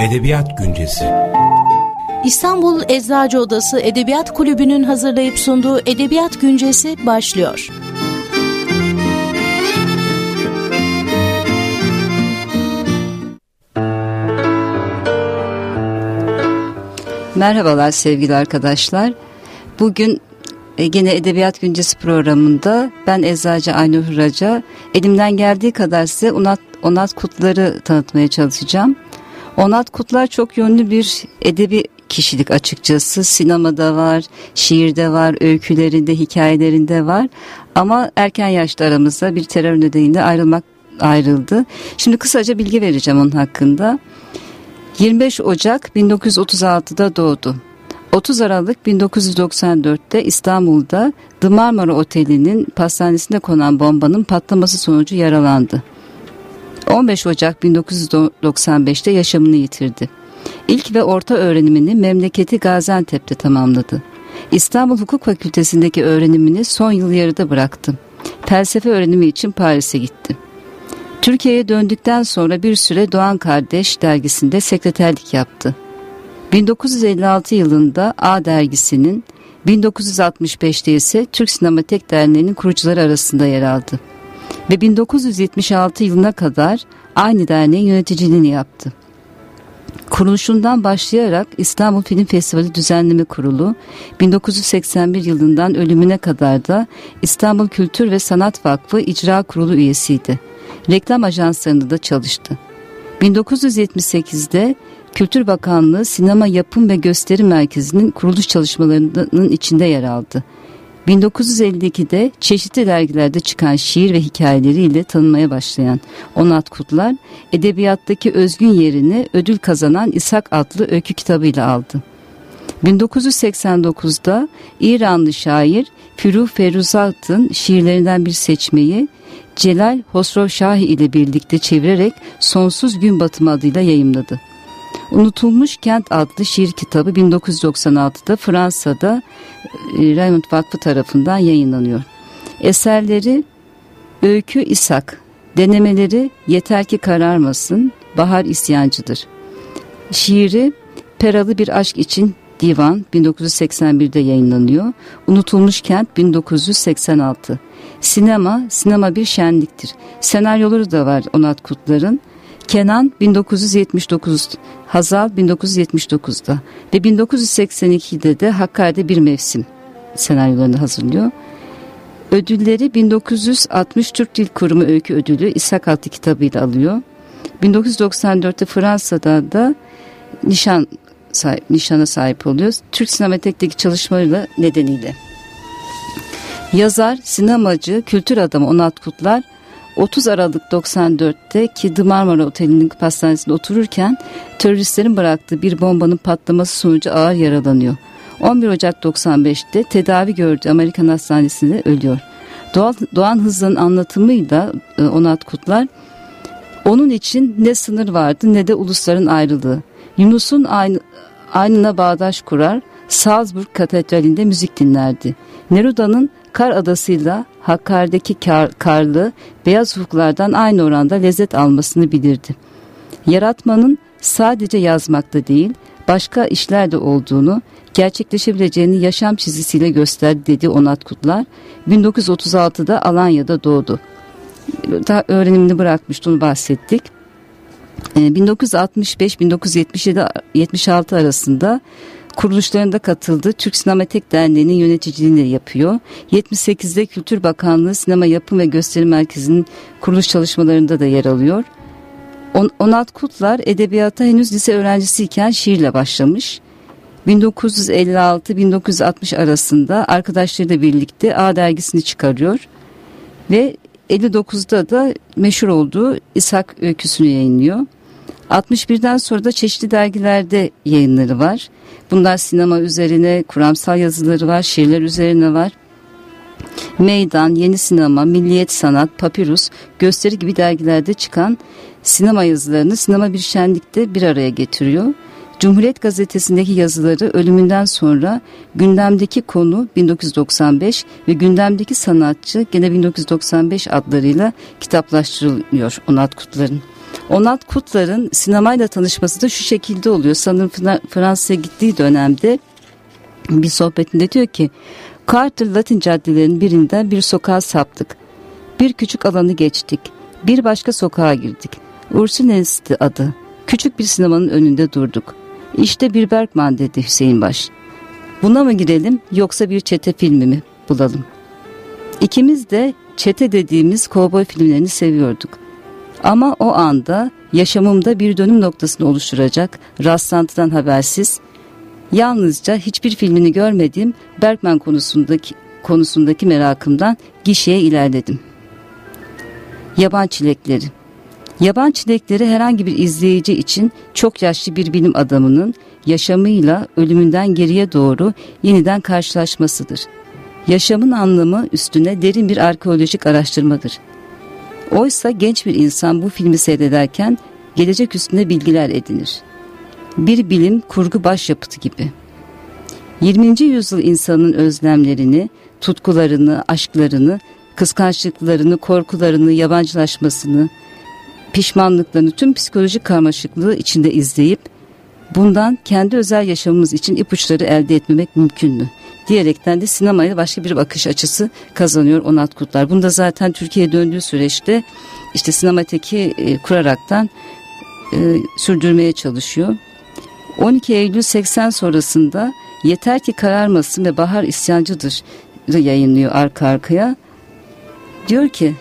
Edebiyat Güncesi İstanbul Eczacı Odası Edebiyat Kulübü'nün hazırlayıp sunduğu Edebiyat Güncesi başlıyor. Merhabalar sevgili arkadaşlar. Bugün e, gene Edebiyat Güncesi programında ben Eczacı Aynur Hıraca elimden geldiği kadar size Onat, Kutlar'ı tanıtmaya çalışacağım. Onat Kutlar çok yönlü bir edebi kişilik açıkçası. Sinemada var, şiirde var, öykülerinde, hikayelerinde var. Ama erken yaşta aramızda bir terör nedeniyle ayrılmak ayrıldı. Şimdi kısaca bilgi vereceğim onun hakkında. 25 Ocak 1936'da doğdu. 30 Aralık 1994'te İstanbul'da The Marmara Oteli'nin pastanesine konan bombanın patlaması sonucu yaralandı. 15 Ocak 1995'te yaşamını yitirdi. İlk ve orta öğrenimini memleketi Gaziantep'te tamamladı. İstanbul Hukuk Fakültesindeki öğrenimini son yıl yarıda bıraktı. Felsefe öğrenimi için Paris'e gitti. Türkiye'ye döndükten sonra bir süre Doğan Kardeş dergisinde sekreterlik yaptı. 1956 yılında A dergisinin 1965'te ise Türk Sinematek Derneği'nin kurucuları arasında yer aldı. Ve 1976 yılına kadar aynı derneğin yöneticiliğini yaptı. Kuruluşundan başlayarak İstanbul Film Festivali Düzenleme Kurulu, 1981 yılından ölümüne kadar da İstanbul Kültür ve Sanat Vakfı İcra Kurulu üyesiydi. Reklam ajanslarında da çalıştı. 1978'de Kültür Bakanlığı Sinema Yapım ve Gösteri Merkezi'nin kuruluş çalışmalarının içinde yer aldı. 1952'de çeşitli dergilerde çıkan şiir ve hikayeleriyle tanınmaya başlayan Onat Kutlar, edebiyattaki özgün yerini ödül kazanan İshak adlı öykü kitabıyla aldı. 1989'da İranlı şair Firuh Feruzat'ın şiirlerinden bir seçmeyi Celal Hosrovşahi ile birlikte çevirerek Sonsuz Gün Batımı adıyla yayımladı. Unutulmuş Kent adlı şiir kitabı 1996'da Fransa'da e, Raymond Vakfı tarafından yayınlanıyor. Eserleri Öykü İshak, denemeleri Yeter ki kararmasın, Bahar isyancıdır. Şiiri Peralı bir aşk için Divan 1981'de yayınlanıyor. Unutulmuş Kent 1986. Sinema, sinema bir şenliktir. Senaryoları da var Onat Kutlar'ın. Kenan 1979, Hazal 1979'da ve 1982'de de Hakkari'de bir mevsim senaryolarını hazırlıyor. Ödülleri 1960 Türk Dil Kurumu Öykü Ödülü İshak Altı kitabıyla alıyor. 1994'te Fransa'da da nişan sahip, nişana sahip oluyor. Türk Sinematek'teki çalışmalarıyla nedeniyle. Yazar, sinemacı, kültür adamı Onat Kutlar 30 Aralık 94'te ki The Marmara Oteli'nin pastanesinde otururken teröristlerin bıraktığı bir bombanın patlaması sonucu ağır yaralanıyor. 11 Ocak 95'te tedavi gördüğü Amerikan Hastanesi'nde ölüyor. Doğan, Doğan Hızlı'nın anlatımıyla e, Onat Kutlar onun için ne sınır vardı ne de ulusların ayrılığı. Yunus'un aynı, aynına bağdaş kurar, Salzburg Katedrali'nde müzik dinlerdi. Neruda'nın Kar Adası'yla Hakkari'deki kar, karlı beyaz ufuklardan aynı oranda lezzet almasını bilirdi. Yaratmanın sadece yazmakta değil, başka işlerde olduğunu, gerçekleşebileceğini yaşam çizgisiyle gösterdi dedi Onat Kutlar. 1936'da Alanya'da doğdu. Daha öğrenimini bırakmıştı onu bahsettik. 1965-1977-76 arasında kuruluşlarında katıldı. Türk Sinematek Derneği'nin yöneticiliğini yapıyor. 78'de Kültür Bakanlığı Sinema Yapım ve Gösteri Merkezi'nin kuruluş çalışmalarında da yer alıyor. On, Onat Kutlar edebiyata henüz lise öğrencisiyken şiirle başlamış. 1956-1960 arasında arkadaşlarıyla birlikte A dergisini çıkarıyor ve 59'da da meşhur olduğu İshak öyküsünü yayınlıyor. 61'den sonra da çeşitli dergilerde yayınları var. Bunlar sinema üzerine, kuramsal yazıları var, şiirler üzerine var. Meydan, Yeni Sinema, Milliyet Sanat, Papyrus, Gösteri gibi dergilerde çıkan sinema yazılarını sinema bir şenlikte bir araya getiriyor. Cumhuriyet Gazetesi'ndeki yazıları ölümünden sonra gündemdeki konu 1995 ve gündemdeki sanatçı gene 1995 adlarıyla kitaplaştırılıyor Onat Kutlar'ın. Onat Kutlar'ın sinemayla tanışması da şu şekilde oluyor. Sanırım Fransa'ya gittiği dönemde bir sohbetinde diyor ki Carter Latin caddelerinin birinden bir sokağa saptık. Bir küçük alanı geçtik. Bir başka sokağa girdik. Ursinens'ti adı. Küçük bir sinemanın önünde durduk. İşte bir Bergman dedi Hüseyin Baş. Buna mı girelim yoksa bir çete filmi mi bulalım? İkimiz de çete dediğimiz kovboy filmlerini seviyorduk. Ama o anda yaşamımda bir dönüm noktasını oluşturacak rastlantıdan habersiz, yalnızca hiçbir filmini görmediğim Bergman konusundaki, konusundaki merakımdan gişeye ilerledim. Yaban çilekleri Yaban çilekleri herhangi bir izleyici için çok yaşlı bir bilim adamının yaşamıyla ölümünden geriye doğru yeniden karşılaşmasıdır. Yaşamın anlamı üstüne derin bir arkeolojik araştırmadır. Oysa genç bir insan bu filmi seyrederken gelecek üstüne bilgiler edinir. Bir bilim kurgu başyapıtı gibi. 20. yüzyıl insanın özlemlerini, tutkularını, aşklarını, kıskançlıklarını, korkularını, yabancılaşmasını, pişmanlıklarını, tüm psikolojik karmaşıklığı içinde izleyip bundan kendi özel yaşamımız için ipuçları elde etmemek mümkün mü? Diyerekten de sinemaya başka bir bakış açısı kazanıyor Onat Kutlar. Bunu da zaten Türkiye'ye döndüğü süreçte işte sinemateki e, kuraraktan e, sürdürmeye çalışıyor. 12 Eylül 80 sonrasında Yeter ki kararmasın ve Bahar isyancıdır yayınlıyor arka arkaya. Diyor ki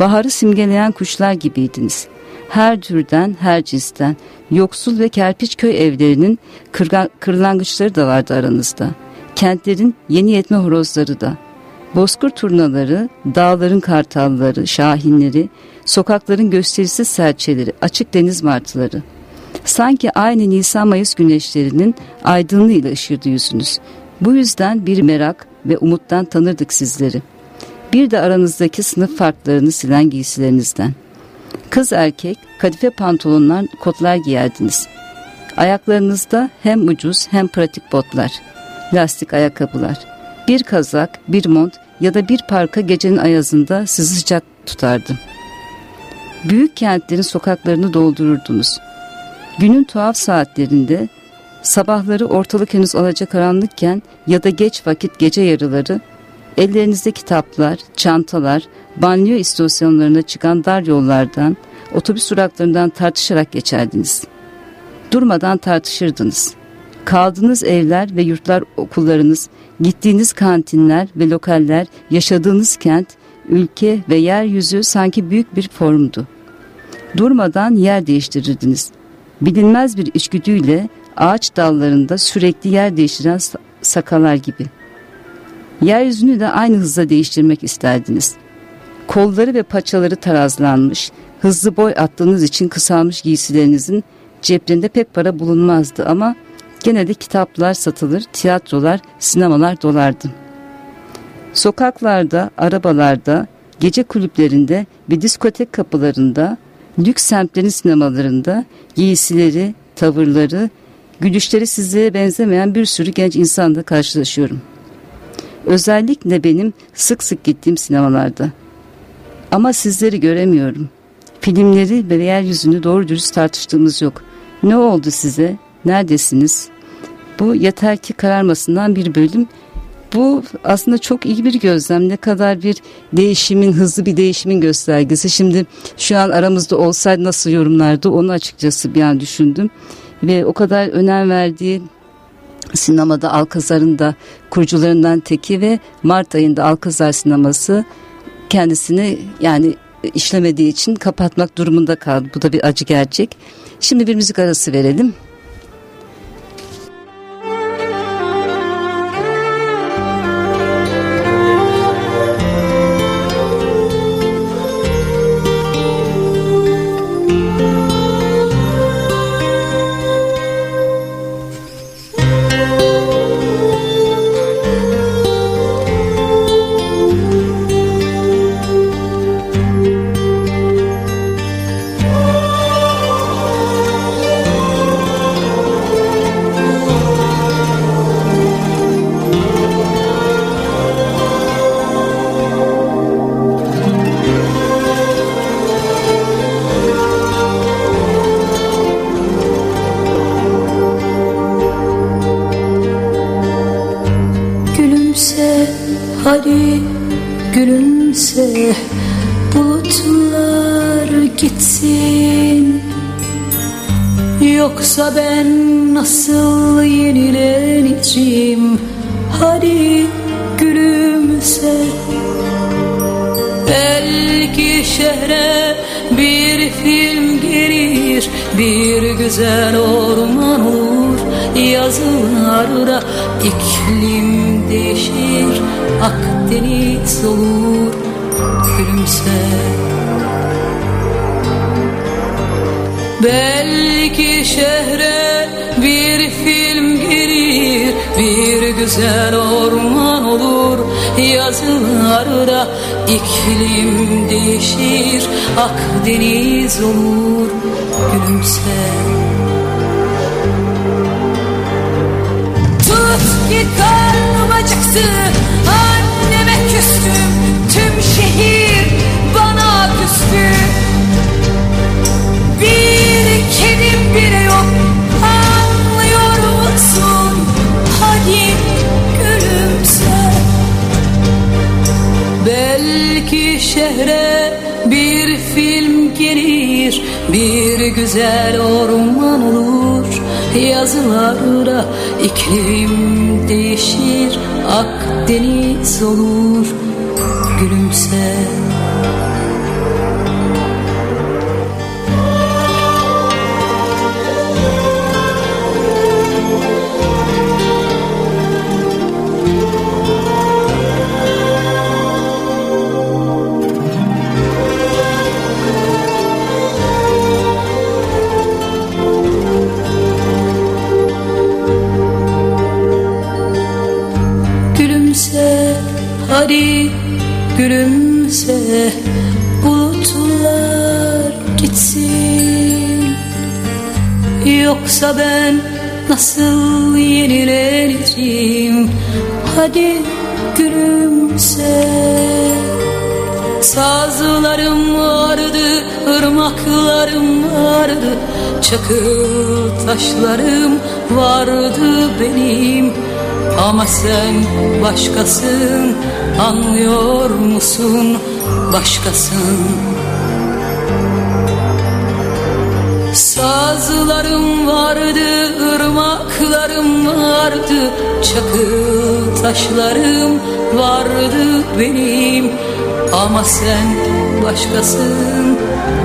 Baharı simgeleyen kuşlar gibiydiniz. Her türden, her cinsten, yoksul ve kerpiç köy evlerinin kırlangıçları da vardı aranızda. Kentlerin yeni yetme horozları da. Bozkır turnaları, dağların kartalları, şahinleri, sokakların gösterisiz serçeleri, açık deniz martıları. Sanki aynı Nisan-Mayıs güneşlerinin aydınlığıyla ışırdı yüzünüz. Bu yüzden bir merak ve umuttan tanırdık sizleri. Bir de aranızdaki sınıf farklarını silen giysilerinizden. Kız erkek kadife pantolonlar, kotlar giyerdiniz. Ayaklarınızda hem ucuz hem pratik botlar, lastik ayakkabılar. Bir kazak, bir mont ya da bir parka gecenin ayazında sizi sıcak tutardı. Büyük kentlerin sokaklarını doldururdunuz. Günün tuhaf saatlerinde sabahları ortalık henüz alacakaranlıkken ya da geç vakit gece yarıları Ellerinizde kitaplar, çantalar, banyo istasyonlarına çıkan dar yollardan, otobüs duraklarından tartışarak geçerdiniz. Durmadan tartışırdınız. Kaldığınız evler ve yurtlar okullarınız, gittiğiniz kantinler ve lokaller, yaşadığınız kent, ülke ve yeryüzü sanki büyük bir formdu. Durmadan yer değiştirirdiniz. Bilinmez bir içgüdüyle ağaç dallarında sürekli yer değiştiren sakalar gibi.'' Yeryüzünü de aynı hızla değiştirmek isterdiniz. Kolları ve paçaları tarazlanmış, hızlı boy attığınız için kısalmış giysilerinizin ceplerinde pek para bulunmazdı ama gene de kitaplar satılır, tiyatrolar, sinemalar dolardı. Sokaklarda, arabalarda, gece kulüplerinde ve diskotek kapılarında, lüks semtlerin sinemalarında giysileri, tavırları, gülüşleri sizlere benzemeyen bir sürü genç insanla karşılaşıyorum.'' Özellikle benim sık sık gittiğim sinemalarda. Ama sizleri göremiyorum. Filmleri ve yeryüzünü doğru dürüst tartıştığımız yok. Ne oldu size? Neredesiniz? Bu yeter ki kararmasından bir bölüm. Bu aslında çok iyi bir gözlem. Ne kadar bir değişimin, hızlı bir değişimin göstergesi. Şimdi şu an aramızda olsaydı nasıl yorumlardı onu açıkçası bir an düşündüm. Ve o kadar önem verdiği sinemada Alkazar'ın da kurucularından teki ve Mart ayında Alkazar sineması kendisini yani işlemediği için kapatmak durumunda kaldı. Bu da bir acı gerçek. Şimdi bir müzik arası verelim. Yoksa ben nasıl yenileneceğim Hadi gülümse. Belki şehre bir film gelir Bir güzel orman olur. Yazılarda iklim değişir Akdeniz olur. Gülümse Belki şehre bir film gelir Bir güzel orman olur. Yazılarda iklim değişir Akdeniz olur Gülümse. Tut ki karnım acıktı Anneme küstüm. Tüm şehir bana küstü. Bir bile yok. Anlıyor musun? Hadi gülümse? Belki şehre bir film gelir Bir güzel orman olur. Yazılarda iklim değişir Akdeniz olur. Gülümse Ben nasıl yenileneceğim Hadi gülümse. Sazlarım vardı, ırmaklarım vardı. Çakıl taşlarım vardı benim. Ama sen başkasın, anlıyor musun? Başkasın Sazlarım vardı, ırmaklarım vardı Çakıl taşlarım vardı benim. Ama sen başkasın,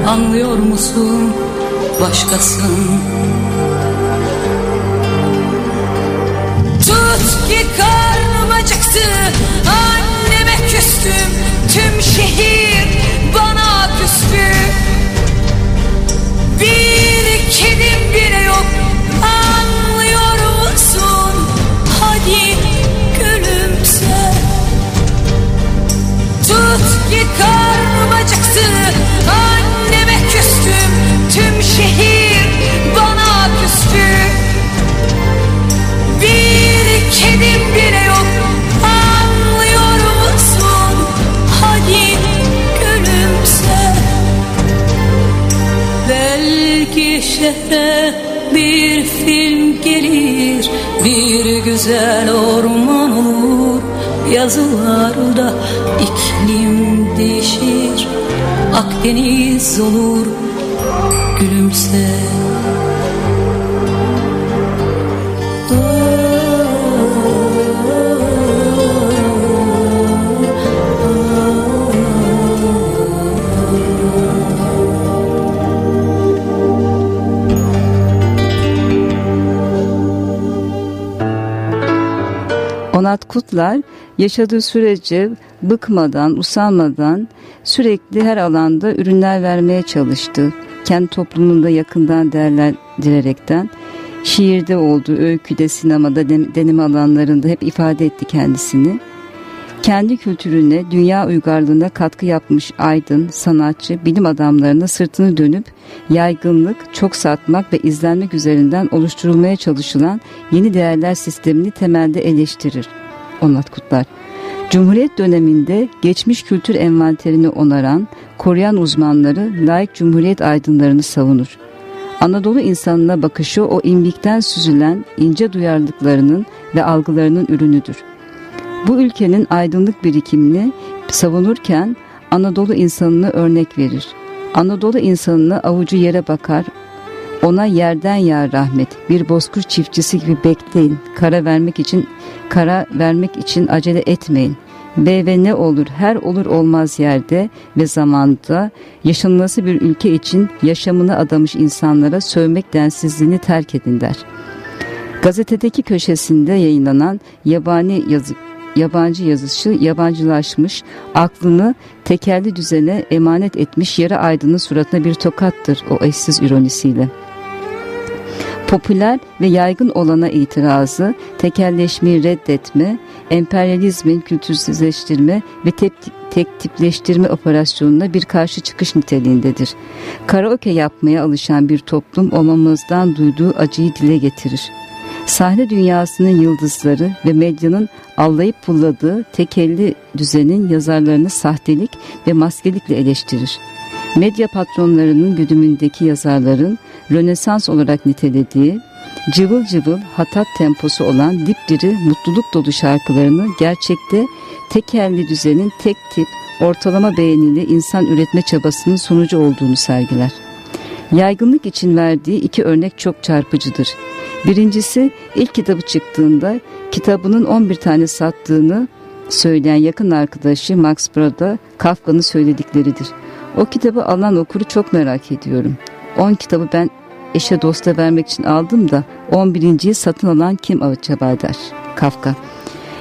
anlıyor musun? Başkasın. Tut ki karnım acıktı Anneme küstüm. Tüm şehir bana küstü kedim bile yok. Anlıyor musun? Hadi gülümse. Tut ki karnım acıktı. Anneme küstüm. Tüm şehir bana küstü. Bir kedim bile şehre bir film gelir Bir güzel orman olur. Yazılarda iklim değişir Akdeniz olur Gülümse Kutlar yaşadığı sürece bıkmadan, usanmadan sürekli her alanda ürünler vermeye çalıştı. Kendi toplumunda yakından değerlendirerekten şiirde oldu, öyküde, sinemada, deneme alanlarında hep ifade etti kendisini. Kendi kültürüne, dünya uygarlığına katkı yapmış aydın, sanatçı, bilim adamlarına sırtını dönüp yaygınlık, çok satmak ve izlenmek üzerinden oluşturulmaya çalışılan yeni değerler sistemini temelde eleştirir. Onat Kutlar. Cumhuriyet döneminde geçmiş kültür envanterini onaran, koruyan uzmanları layık cumhuriyet aydınlarını savunur. Anadolu insanına bakışı o imbikten süzülen ince duyarlılıklarının ve algılarının ürünüdür. Bu ülkenin aydınlık birikimini savunurken Anadolu insanını örnek verir. Anadolu insanını avucu yere bakar, ona yerden ya rahmet, bir bozkır çiftçisi gibi bekleyin, kara vermek için kara vermek için acele etmeyin. Ve ve ne olur her olur olmaz yerde ve zamanda yaşanması bir ülke için yaşamını adamış insanlara sövmek densizliğini terk edin der. Gazetedeki köşesinde yayınlanan yabani yazı, yabancı yazışı yabancılaşmış, aklını tekerli düzene emanet etmiş yarı aydının suratına bir tokattır o eşsiz ironisiyle. Popüler ve yaygın olana itirazı, tekelleşmeyi reddetme, emperyalizmin kültürsüzleştirme ve tep tek tipleştirme operasyonuna bir karşı çıkış niteliğindedir. Karaoke yapmaya alışan bir toplum olmamızdan duyduğu acıyı dile getirir. Sahne dünyasının yıldızları ve medyanın allayıp pulladığı tekelli düzenin yazarlarını sahtelik ve maskelikle eleştirir. Medya patronlarının güdümündeki yazarların Rönesans olarak nitelediği cıvıl cıvıl hatat temposu olan dipdiri mutluluk dolu şarkılarını gerçekte tekelli düzenin tek tip ortalama beğenili insan üretme çabasının sonucu olduğunu sergiler. Yaygınlık için verdiği iki örnek çok çarpıcıdır. Birincisi ilk kitabı çıktığında kitabının 11 tane sattığını söyleyen yakın arkadaşı Max Brod'a Kafka'nın söyledikleridir. O kitabı alan okuru çok merak ediyorum. 10 kitabı ben eşe dosta vermek için aldım da 11.yi satın alan kim acaba der Kafka.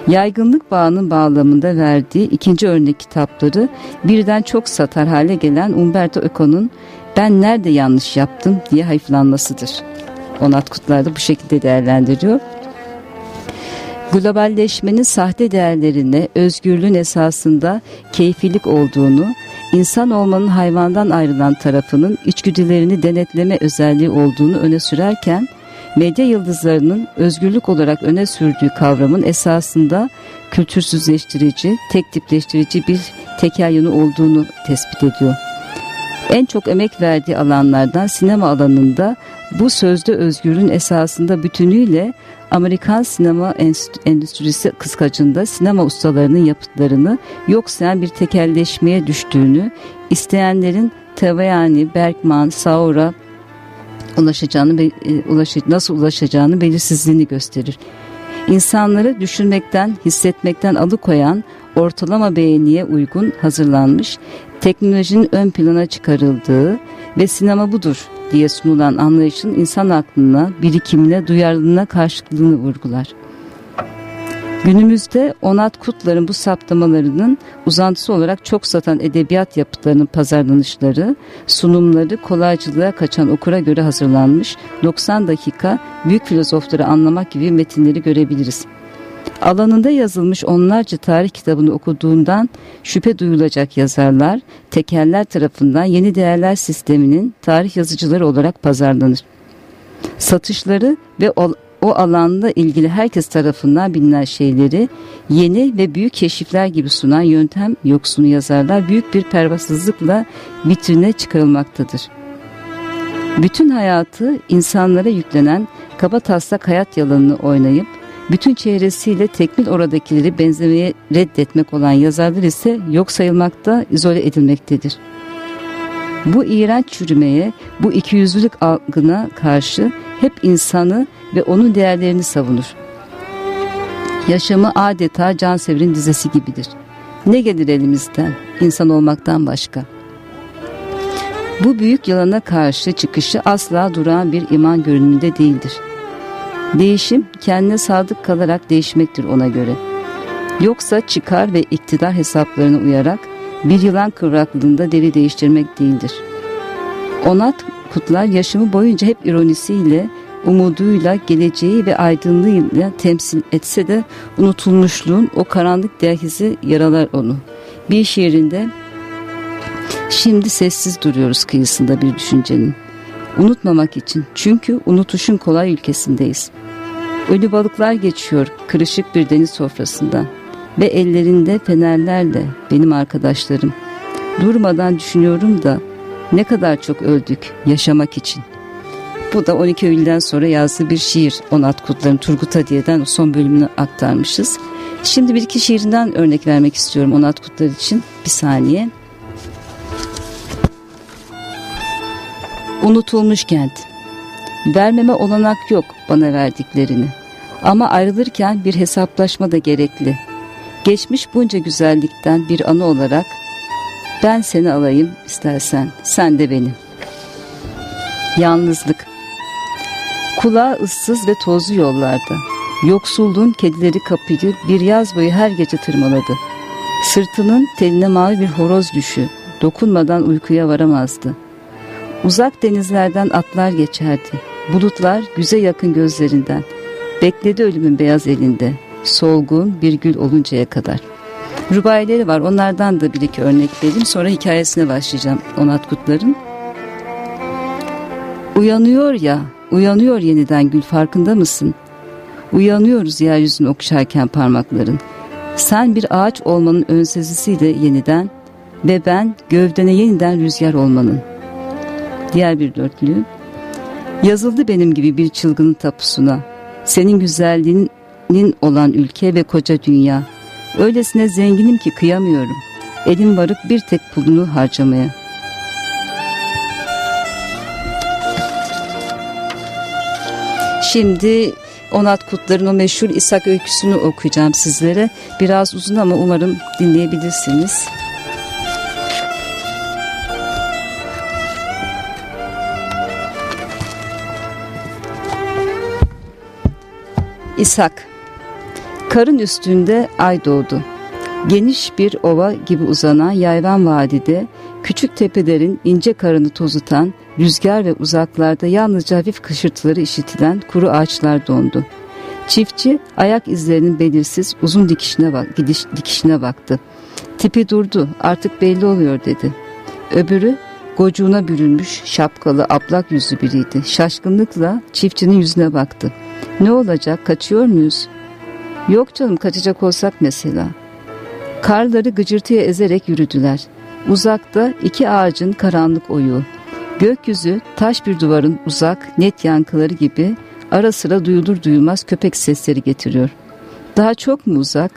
Yaygınlık bağının bağlamında verdiği ikinci örnek kitapları birden çok satar hale gelen Umberto Eco'nun ben nerede yanlış yaptım diye hayıflanmasıdır. Onat Kutlar da bu şekilde değerlendiriyor. Globalleşmenin sahte değerlerine özgürlüğün esasında keyfilik olduğunu, insan olmanın hayvandan ayrılan tarafının içgüdülerini denetleme özelliği olduğunu öne sürerken, medya yıldızlarının özgürlük olarak öne sürdüğü kavramın esasında kültürsüzleştirici, tek tipleştirici bir tekel olduğunu tespit ediyor. En çok emek verdiği alanlardan sinema alanında bu sözde özgürlüğün esasında bütünüyle Amerikan sinema endüstrisi kıskacında sinema ustalarının yapıtlarını yok sayan bir tekelleşmeye düştüğünü, isteyenlerin Tavayani, Bergman, Saura ulaşacağını, e, nasıl ulaşacağını belirsizliğini gösterir. İnsanları düşünmekten, hissetmekten alıkoyan ortalama beğeniye uygun hazırlanmış, teknolojinin ön plana çıkarıldığı ve sinema budur diye sunulan anlayışın insan aklına, birikimine, duyarlılığına karşılığını vurgular. Günümüzde Onat Kutlar'ın bu saptamalarının uzantısı olarak çok satan edebiyat yapıtlarının pazarlanışları, sunumları kolaycılığa kaçan okura göre hazırlanmış 90 dakika büyük filozofları anlamak gibi metinleri görebiliriz. Alanında yazılmış onlarca tarih kitabını okuduğundan şüphe duyulacak yazarlar, tekerler tarafından yeni değerler sisteminin tarih yazıcıları olarak pazarlanır. Satışları ve o, alanda ilgili herkes tarafından bilinen şeyleri yeni ve büyük keşifler gibi sunan yöntem yoksunu yazarlar büyük bir pervasızlıkla vitrine çıkarılmaktadır. Bütün hayatı insanlara yüklenen kaba taslak hayat yalanını oynayıp bütün çehresiyle tekmil oradakileri benzemeye reddetmek olan yazarlar ise yok sayılmakta, izole edilmektedir. Bu iğrenç çürümeye, bu ikiyüzlülük algına karşı hep insanı ve onun değerlerini savunur. Yaşamı adeta Cansever'in dizesi gibidir. Ne gelir elimizden insan olmaktan başka? Bu büyük yalana karşı çıkışı asla duran bir iman görünümünde değildir. Değişim kendine sadık kalarak değişmektir ona göre. Yoksa çıkar ve iktidar hesaplarına uyarak bir yılan kıvraklığında deri değiştirmek değildir. Onat Kutlar yaşamı boyunca hep ironisiyle, umuduyla, geleceği ve aydınlığıyla temsil etse de unutulmuşluğun o karanlık derhisi yaralar onu. Bir şiirinde şimdi sessiz duruyoruz kıyısında bir düşüncenin. Unutmamak için çünkü unutuşun kolay ülkesindeyiz. Ölü balıklar geçiyor kırışık bir deniz sofrasında ve ellerinde fenerlerle benim arkadaşlarım. Durmadan düşünüyorum da ne kadar çok öldük yaşamak için. Bu da 12 Eylül'den sonra yazdığı bir şiir Onat Kutlar'ın Turgut Hadiye'den son bölümünü aktarmışız. Şimdi bir iki şiirinden örnek vermek istiyorum Onat Kutlar için. Bir saniye. Unutulmuş kent. Vermeme olanak yok bana verdiklerini. Ama ayrılırken bir hesaplaşma da gerekli. Geçmiş bunca güzellikten bir anı olarak ben seni alayım istersen, sen de benim. Yalnızlık. Kulağı ıssız ve tozlu yollarda. Yoksulluğun kedileri kapıyı bir yaz boyu her gece tırmaladı. Sırtının teline mavi bir horoz düşü, dokunmadan uykuya varamazdı. Uzak denizlerden atlar geçerdi. Bulutlar güze yakın gözlerinden. Bekledi ölümün beyaz elinde. Solgun bir gül oluncaya kadar. Rubayileri var. Onlardan da bir iki örnek vereyim. Sonra hikayesine başlayacağım Onat Kutlar'ın. Uyanıyor ya, uyanıyor yeniden gül farkında mısın? Uyanıyoruz yeryüzünü okşarken parmakların. Sen bir ağaç olmanın önsezisiyle yeniden ve ben gövdene yeniden rüzgar olmanın. Diğer bir dörtlü. Yazıldı benim gibi bir çılgının tapusuna. Senin güzelliğinin olan ülke ve koca dünya. Öylesine zenginim ki kıyamıyorum. Elim varıp bir tek pulunu harcamaya. Şimdi Onat Kutlar'ın o meşhur İshak öyküsünü okuyacağım sizlere. Biraz uzun ama umarım dinleyebilirsiniz. İshak Karın üstünde ay doğdu. Geniş bir ova gibi uzanan yayvan vadide küçük tepelerin ince karını tozutan rüzgar ve uzaklarda yalnızca hafif kışırtıları işitilen kuru ağaçlar dondu. Çiftçi ayak izlerinin belirsiz uzun dikişine, bak, gidiş, dikişine baktı. Tipi durdu artık belli oluyor dedi. Öbürü gocuğuna bürünmüş şapkalı ablak yüzlü biriydi. Şaşkınlıkla çiftçinin yüzüne baktı. Ne olacak kaçıyor muyuz? Yok canım kaçacak olsak mesela. Karları gıcırtıya ezerek yürüdüler. Uzakta iki ağacın karanlık oyu. Gökyüzü taş bir duvarın uzak net yankıları gibi ara sıra duyulur duyulmaz köpek sesleri getiriyor. Daha çok mu uzak?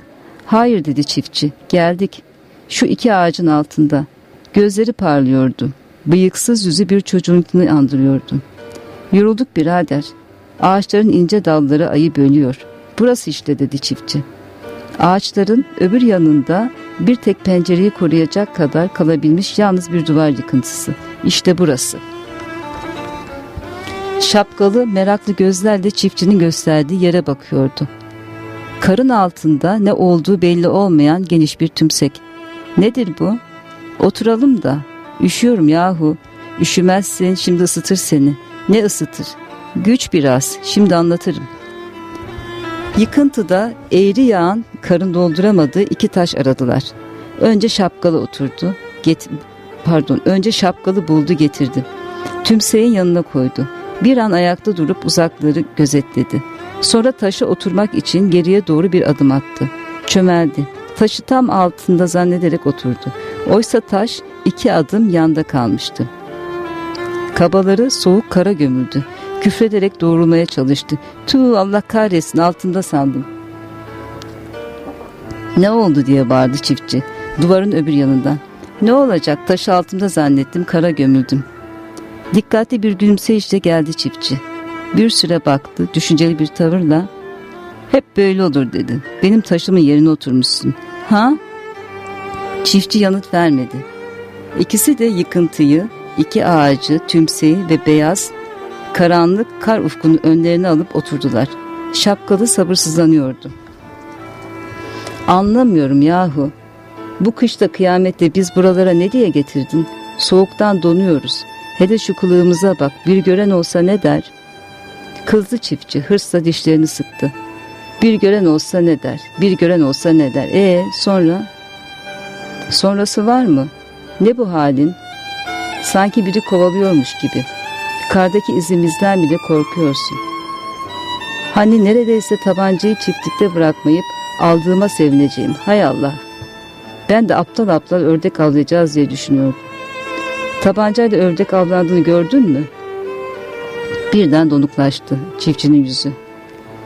Hayır dedi çiftçi. Geldik. Şu iki ağacın altında. Gözleri parlıyordu. Bıyıksız yüzü bir çocuğunkini andırıyordu. Yorulduk birader. Ağaçların ince dalları ayı bölüyor. Burası işte dedi çiftçi. Ağaçların öbür yanında bir tek pencereyi koruyacak kadar kalabilmiş yalnız bir duvar yıkıntısı. İşte burası. Şapkalı meraklı gözlerle çiftçinin gösterdiği yere bakıyordu. Karın altında ne olduğu belli olmayan geniş bir tümsek. Nedir bu? Oturalım da. Üşüyorum yahu. Üşümezsin şimdi ısıtır seni. Ne ısıtır? Güç biraz. Şimdi anlatırım. Yıkıntıda eğri yağan karın dolduramadığı iki taş aradılar. Önce şapkalı oturdu. Get pardon, önce şapkalı buldu getirdi. Tümseyin yanına koydu. Bir an ayakta durup uzakları gözetledi. Sonra taşa oturmak için geriye doğru bir adım attı. Çömeldi. Taşı tam altında zannederek oturdu. Oysa taş iki adım yanda kalmıştı. Kabaları soğuk kara gömüldü. Küfrederek doğrulmaya çalıştı. Tu Allah kahretsin altında sandım. Ne oldu diye bağırdı çiftçi. Duvarın öbür yanından. Ne olacak taş altımda zannettim kara gömüldüm. Dikkatli bir gülümseyişle geldi çiftçi. Bir süre baktı düşünceli bir tavırla. Hep böyle olur dedi. Benim taşımın yerine oturmuşsun. Ha? Çiftçi yanıt vermedi. İkisi de yıkıntıyı, iki ağacı, tümseyi ve beyaz, karanlık kar ufkunu önlerine alıp oturdular. Şapkalı sabırsızlanıyordu. Anlamıyorum yahu. Bu kışta kıyamette biz buralara ne diye getirdin? Soğuktan donuyoruz. Hele şu kılığımıza bak bir gören olsa ne der? Kızdı çiftçi hırsla dişlerini sıktı. Bir gören olsa ne der? Bir gören olsa ne der? E sonra? Sonrası var mı? Ne bu halin? Sanki biri kovalıyormuş gibi. Kardaki izimizden bile korkuyorsun. Hani neredeyse tabancayı çiftlikte bırakmayıp aldığıma sevineceğim. Hay Allah. Ben de aptal aptal ördek avlayacağız diye düşünüyordum. Tabancayla ördek avlandığını gördün mü? Birden donuklaştı çiftçinin yüzü.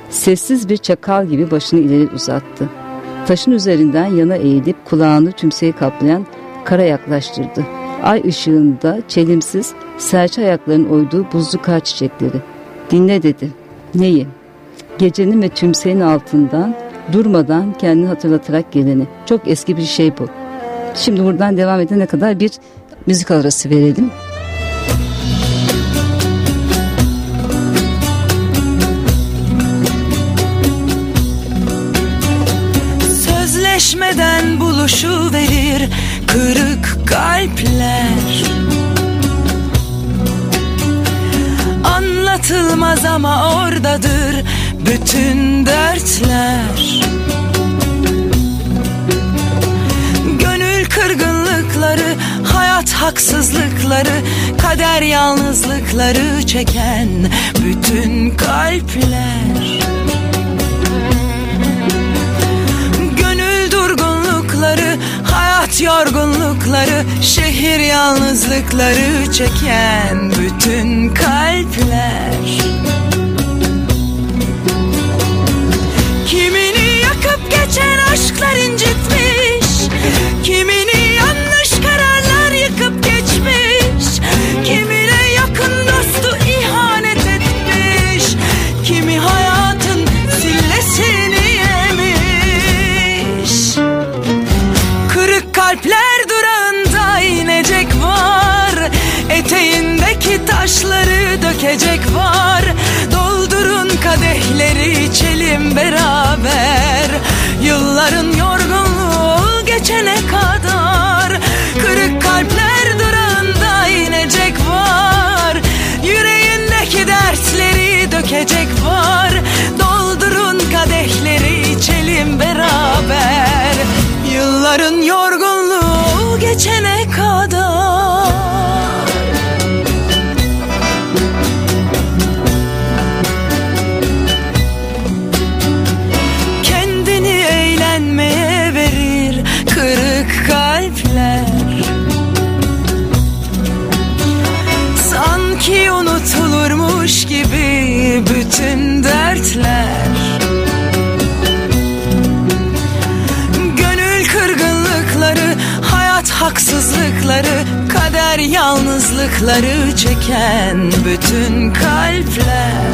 Sessiz bir çakal gibi başını ileri uzattı. Taşın üzerinden yana eğilip kulağını tümseyi kaplayan kara yaklaştırdı. Ay ışığında çelimsiz serçe ayaklarının oyduğu buzlu kar çiçekleri. Dinle dedi. Neyi? Gecenin ve tümseyin altından durmadan kendini hatırlatarak geleni. Çok eski bir şey bu. Şimdi buradan devam edene kadar bir müzik arası verelim. Sözleşmeden buluşu verir kırık kalpler. Anlatılmaz ama oradadır bütün dertler. Gönül kırgınlıkları, hayat haksızlıkları Kader yalnızlıkları çeken bütün kalpler hayat yorgunlukları Şehir yalnızlıkları çeken bütün kalpler. Kimini yakıp geçen aşklar incitmiş Kimini taşları dökecek var. Doldurun kadehleri içelim beraber. Yılların yorgunluğu geçene kadar. Kırık kalpler durağında inecek var. Yüreğindeki dertleri dökecek var. Doldurun kadehleri içelim beraber. Yılların yorgunluğu geçene Kader yalnızlıkları çeken bütün kalpler.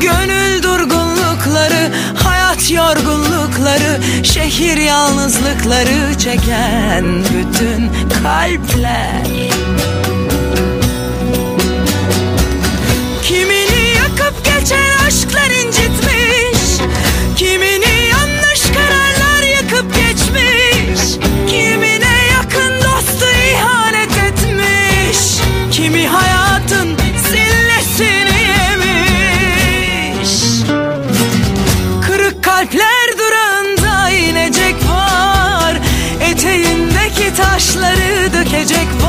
Gönül durgunlukları, hayat yorgunlukları Şehir yalnızlıkları çeken bütün kalpler dökecek var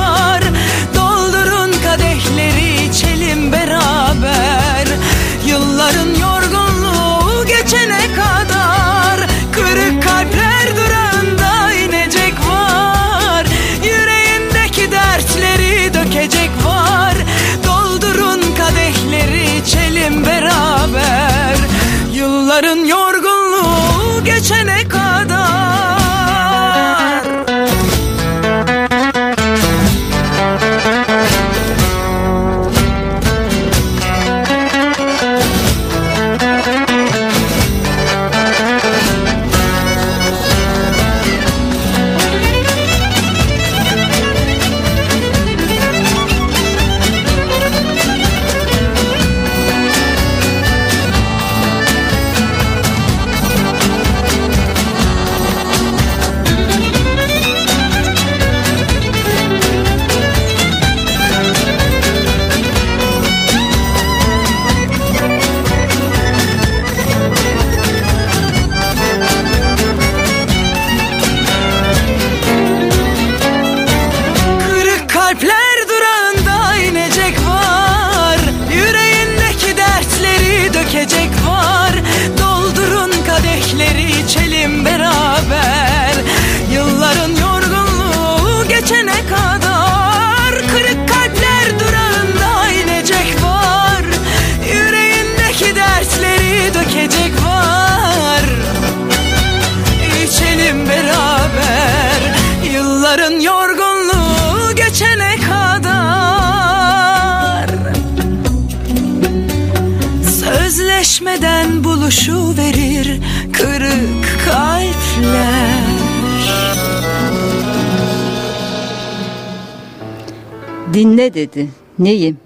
Dedi. Neyim?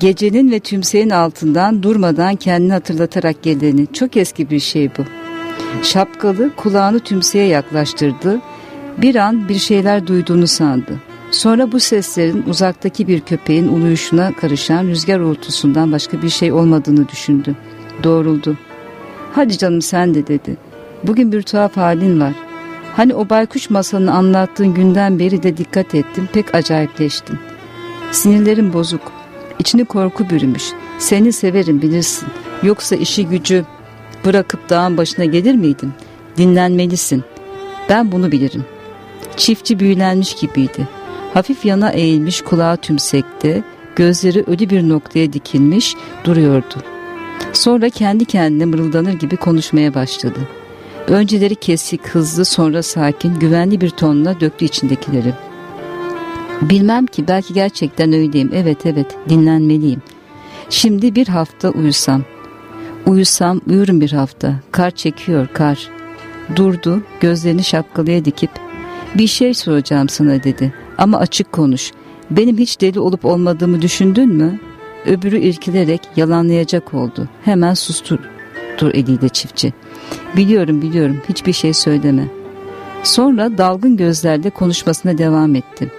Gecenin ve tümseyin altından durmadan kendini hatırlatarak geleni. Çok eski bir şey bu. Şapkalı kulağını tümseye yaklaştırdı. Bir an bir şeyler duyduğunu sandı. Sonra bu seslerin uzaktaki bir köpeğin uluyuşuna karışan rüzgar uğultusundan başka bir şey olmadığını düşündü. Doğruldu. Hadi canım sen de dedi. Bugün bir tuhaf halin var. Hani o baykuş masalını anlattığın günden beri de dikkat ettim pek acayipleştin. Sinirlerin bozuk. İçini korku bürümüş. Seni severim bilirsin. Yoksa işi gücü bırakıp dağın başına gelir miydin? Dinlenmelisin. Ben bunu bilirim. Çiftçi büyülenmiş gibiydi. Hafif yana eğilmiş kulağı tümsekte, gözleri ölü bir noktaya dikilmiş duruyordu. Sonra kendi kendine mırıldanır gibi konuşmaya başladı. Önceleri kesik, hızlı, sonra sakin, güvenli bir tonla döktü içindekileri. Bilmem ki belki gerçekten öyleyim. Evet evet dinlenmeliyim. Şimdi bir hafta uyusam. Uyusam uyurum bir hafta. Kar çekiyor kar. Durdu gözlerini şapkalıya dikip bir şey soracağım sana dedi. Ama açık konuş. Benim hiç deli olup olmadığımı düşündün mü? Öbürü irkilerek yalanlayacak oldu. Hemen sustur dur eliyle çiftçi. Biliyorum biliyorum hiçbir şey söyleme. Sonra dalgın gözlerle konuşmasına devam etti.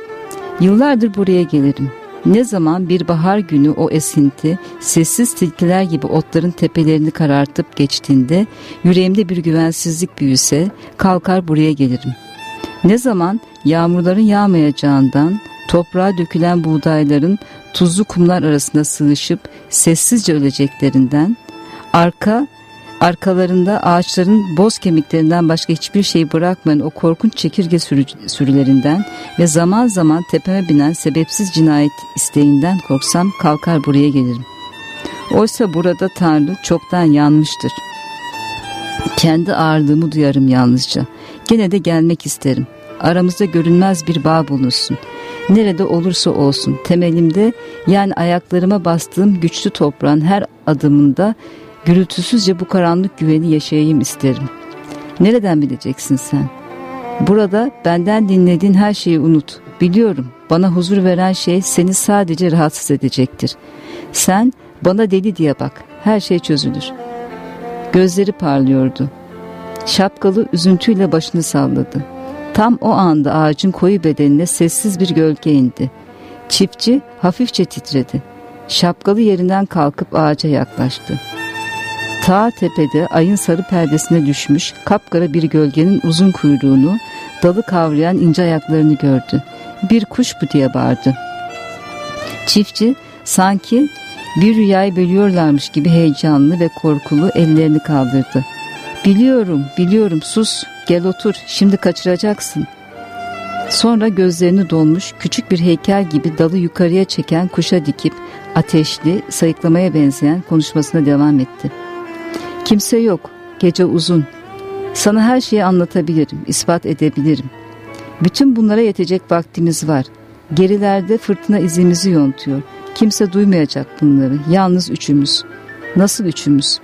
Yıllardır buraya gelirim. Ne zaman bir bahar günü o esinti sessiz tilkiler gibi otların tepelerini karartıp geçtiğinde yüreğimde bir güvensizlik büyüse kalkar buraya gelirim. Ne zaman yağmurların yağmayacağından toprağa dökülen buğdayların tuzlu kumlar arasında sığışıp sessizce öleceklerinden arka arkalarında ağaçların boz kemiklerinden başka hiçbir şey bırakmayan o korkunç çekirge sürü, sürülerinden ve zaman zaman tepeme binen sebepsiz cinayet isteğinden korksam kalkar buraya gelirim. Oysa burada Tanrı çoktan yanmıştır. Kendi ağırlığımı duyarım yalnızca. Gene de gelmek isterim. Aramızda görünmez bir bağ bulunsun. Nerede olursa olsun temelimde yani ayaklarıma bastığım güçlü toprağın her adımında Gürültüsüzce bu karanlık güveni yaşayayım isterim. Nereden bileceksin sen? Burada benden dinlediğin her şeyi unut. Biliyorum bana huzur veren şey seni sadece rahatsız edecektir. Sen bana deli diye bak. Her şey çözülür. Gözleri parlıyordu. Şapkalı üzüntüyle başını salladı. Tam o anda ağacın koyu bedenine sessiz bir gölge indi. Çiftçi hafifçe titredi. Şapkalı yerinden kalkıp ağaca yaklaştı. Ta tepede ayın sarı perdesine düşmüş kapkara bir gölgenin uzun kuyruğunu, dalı kavrayan ince ayaklarını gördü. Bir kuş bu diye bağırdı. Çiftçi sanki bir rüyayı bölüyorlarmış gibi heyecanlı ve korkulu ellerini kaldırdı. Biliyorum, biliyorum sus, gel otur, şimdi kaçıracaksın. Sonra gözlerini dolmuş küçük bir heykel gibi dalı yukarıya çeken kuşa dikip ateşli, sayıklamaya benzeyen konuşmasına devam etti.'' Kimse yok. Gece uzun. Sana her şeyi anlatabilirim, ispat edebilirim. Bütün bunlara yetecek vaktimiz var. Gerilerde fırtına izimizi yontuyor. Kimse duymayacak bunları. Yalnız üçümüz. Nasıl üçümüz?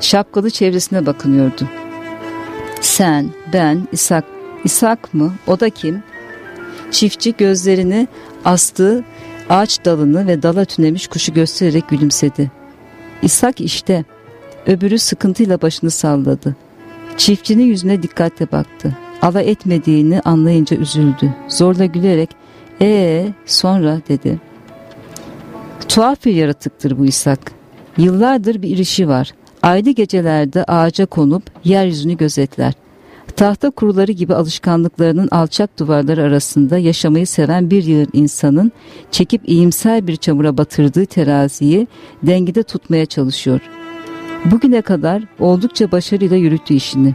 Şapkalı çevresine bakınıyordu. Sen, ben, İshak. İshak mı? O da kim? Çiftçi gözlerini astığı ağaç dalını ve dala tünemiş kuşu göstererek gülümsedi. İshak işte. Öbürü sıkıntıyla başını salladı. Çiftçinin yüzüne dikkatle baktı. Ava etmediğini anlayınca üzüldü. Zorla gülerek ee sonra dedi. Tuhaf bir yaratıktır bu İshak. Yıllardır bir işi var. Aylı gecelerde ağaca konup yeryüzünü gözetler. Tahta kuruları gibi alışkanlıklarının alçak duvarları arasında yaşamayı seven bir yığın insanın çekip iyimser bir çamura batırdığı teraziyi dengede tutmaya çalışıyor.'' Bugüne kadar oldukça başarıyla yürüttü işini.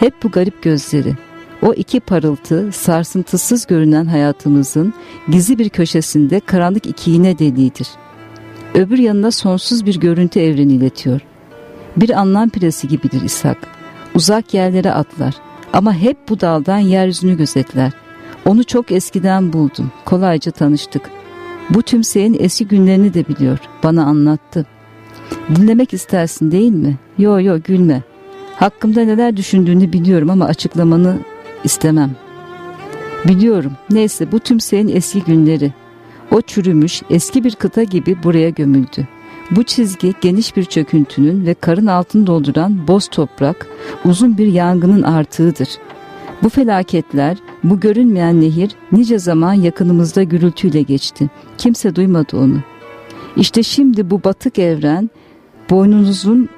Hep bu garip gözleri. O iki parıltı sarsıntısız görünen hayatımızın gizli bir köşesinde karanlık iki iğne deliğidir. Öbür yanına sonsuz bir görüntü evreni iletiyor. Bir anlam piresi gibidir İshak. Uzak yerlere atlar ama hep bu daldan yeryüzünü gözetler. Onu çok eskiden buldum. Kolayca tanıştık. Bu tümseyin eski günlerini de biliyor. Bana anlattı. Dinlemek istersin değil mi? Yo yo gülme. Hakkımda neler düşündüğünü biliyorum ama açıklamanı istemem. Biliyorum. Neyse bu tümseyin eski günleri. O çürümüş eski bir kıta gibi buraya gömüldü. Bu çizgi geniş bir çöküntünün ve karın altını dolduran boz toprak uzun bir yangının artığıdır. Bu felaketler, bu görünmeyen nehir nice zaman yakınımızda gürültüyle geçti. Kimse duymadı onu. İşte şimdi bu batık evren boynunuzun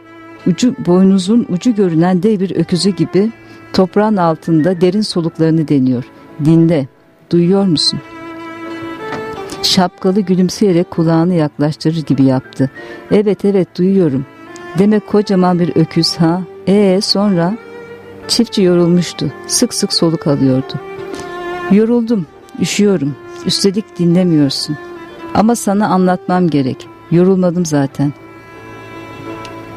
ucu boynuzun ucu görünen dev bir öküzü gibi toprağın altında derin soluklarını deniyor. Dinle, duyuyor musun? Şapkalı gülümseyerek kulağını yaklaştırır gibi yaptı. Evet evet duyuyorum. Demek kocaman bir öküz ha? Ee sonra? Çiftçi yorulmuştu. Sık sık soluk alıyordu. Yoruldum, üşüyorum. Üstelik dinlemiyorsun. Ama sana anlatmam gerek. Yorulmadım zaten.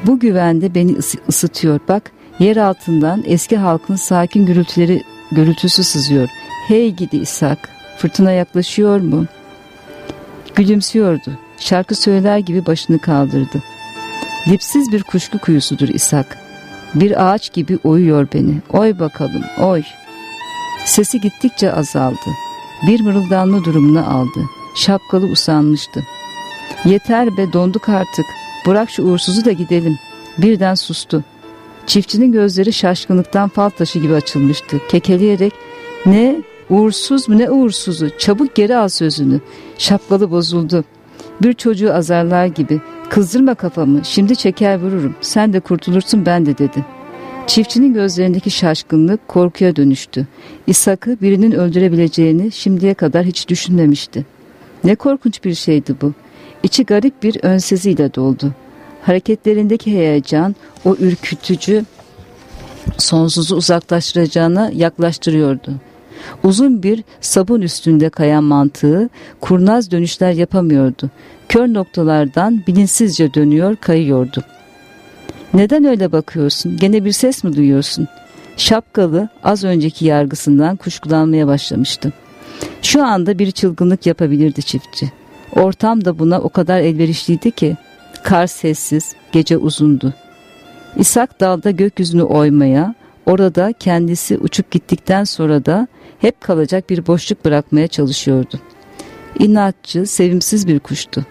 Bu güvende beni ısıtıyor. Bak yer altından eski halkın sakin gürültüleri gürültüsü sızıyor. Hey gidi İshak, fırtına yaklaşıyor mu? Gülümsüyordu. Şarkı söyler gibi başını kaldırdı. Dipsiz bir kuşku kuyusudur İshak. Bir ağaç gibi oyuyor beni. Oy bakalım, oy. Sesi gittikçe azaldı. Bir mırıldanma durumunu aldı. Şapkalı usanmıştı. Yeter be donduk artık. Bırak şu uğursuzu da gidelim. Birden sustu. Çiftçinin gözleri şaşkınlıktan fal taşı gibi açılmıştı. Kekeleyerek ne uğursuz mu ne uğursuzu çabuk geri al sözünü. Şapkalı bozuldu. Bir çocuğu azarlar gibi kızdırma kafamı şimdi çeker vururum sen de kurtulursun ben de dedi. Çiftçinin gözlerindeki şaşkınlık korkuya dönüştü. İshak'ı birinin öldürebileceğini şimdiye kadar hiç düşünmemişti. Ne korkunç bir şeydi bu. İçi garip bir önseziyle doldu. Hareketlerindeki heyecan o ürkütücü sonsuzu uzaklaştıracağına yaklaştırıyordu. Uzun bir sabun üstünde kayan mantığı kurnaz dönüşler yapamıyordu. Kör noktalardan bilinçsizce dönüyor kayıyordu. Neden öyle bakıyorsun? Gene bir ses mi duyuyorsun? Şapkalı az önceki yargısından kuşkulanmaya başlamıştı. Şu anda bir çılgınlık yapabilirdi çiftçi. Ortam da buna o kadar elverişliydi ki kar sessiz, gece uzundu. İshak dalda gökyüzünü oymaya, orada kendisi uçup gittikten sonra da hep kalacak bir boşluk bırakmaya çalışıyordu. İnatçı, sevimsiz bir kuştu.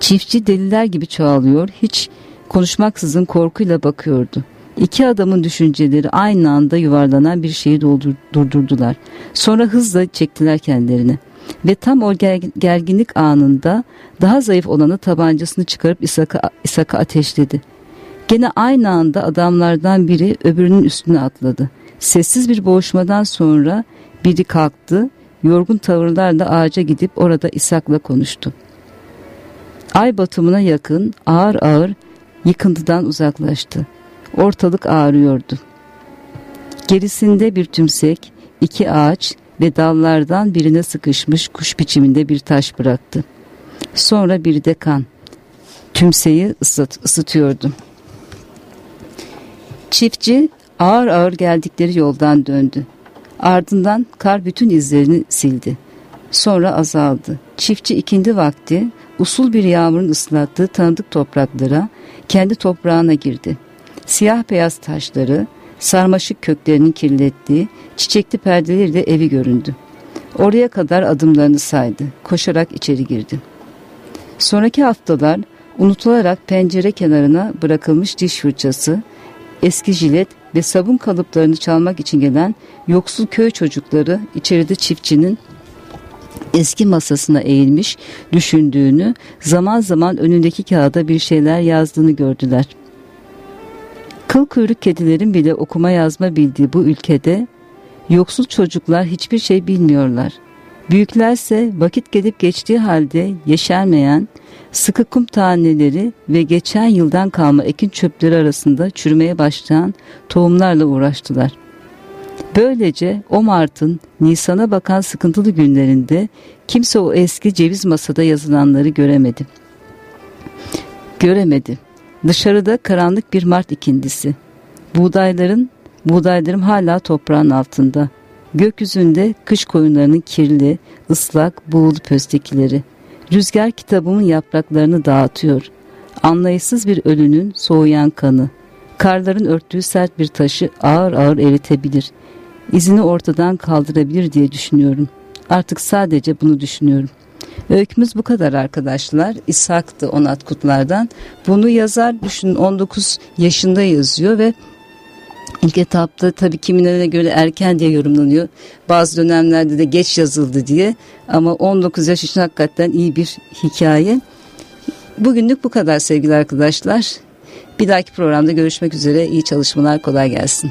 Çiftçi deliler gibi çoğalıyor, hiç konuşmaksızın korkuyla bakıyordu. İki adamın düşünceleri aynı anda yuvarlanan bir şeyi doldur, durdurdular. Sonra hızla çektiler kendilerini. Ve tam o gerginlik anında daha zayıf olanı tabancasını çıkarıp İshak'a İshak'a ateşledi. Gene aynı anda adamlardan biri öbürünün üstüne atladı. Sessiz bir boğuşmadan sonra biri kalktı, yorgun tavırlarla ağaca gidip orada İshak'la konuştu. Ay batımına yakın ağır ağır yıkıntıdan uzaklaştı. Ortalık ağrıyordu. Gerisinde bir tümsek, iki ağaç ve dallardan birine sıkışmış kuş biçiminde bir taş bıraktı. Sonra bir de kan. Tümseyi ısıt, ısıtıyordu. Çiftçi ağır ağır geldikleri yoldan döndü. Ardından kar bütün izlerini sildi. Sonra azaldı. Çiftçi ikindi vakti usul bir yağmurun ıslattığı tanıdık topraklara, kendi toprağına girdi. Siyah beyaz taşları, sarmaşık köklerinin kirlettiği çiçekli perdeleriyle evi göründü. Oraya kadar adımlarını saydı. Koşarak içeri girdi. Sonraki haftalar unutularak pencere kenarına bırakılmış diş fırçası, eski jilet ve sabun kalıplarını çalmak için gelen yoksul köy çocukları içeride çiftçinin eski masasına eğilmiş düşündüğünü, zaman zaman önündeki kağıda bir şeyler yazdığını gördüler. Kıl kuyruk kedilerin bile okuma yazma bildiği bu ülkede yoksul çocuklar hiçbir şey bilmiyorlar. Büyüklerse vakit gelip geçtiği halde yeşermeyen, sıkı kum taneleri ve geçen yıldan kalma ekin çöpleri arasında çürümeye başlayan tohumlarla uğraştılar. Böylece o Mart'ın Nisan'a bakan sıkıntılı günlerinde kimse o eski ceviz masada yazılanları göremedi. Göremedi. Dışarıda karanlık bir Mart ikindisi. Buğdayların, buğdaylarım hala toprağın altında. Gökyüzünde kış koyunlarının kirli, ıslak, buğulu pöstekileri. Rüzgar kitabımın yapraklarını dağıtıyor. Anlayışsız bir ölünün soğuyan kanı, karların örttüğü sert bir taşı ağır ağır eritebilir. İzini ortadan kaldırabilir diye düşünüyorum. Artık sadece bunu düşünüyorum. Öykümüz bu kadar arkadaşlar. İshak'tı Onat Kutlar'dan. Bunu yazar düşünün 19 yaşında yazıyor ve ilk etapta tabii kimilerine göre erken diye yorumlanıyor. Bazı dönemlerde de geç yazıldı diye. Ama 19 yaş için hakikaten iyi bir hikaye. Bugünlük bu kadar sevgili arkadaşlar. Bir dahaki programda görüşmek üzere. İyi çalışmalar, kolay gelsin.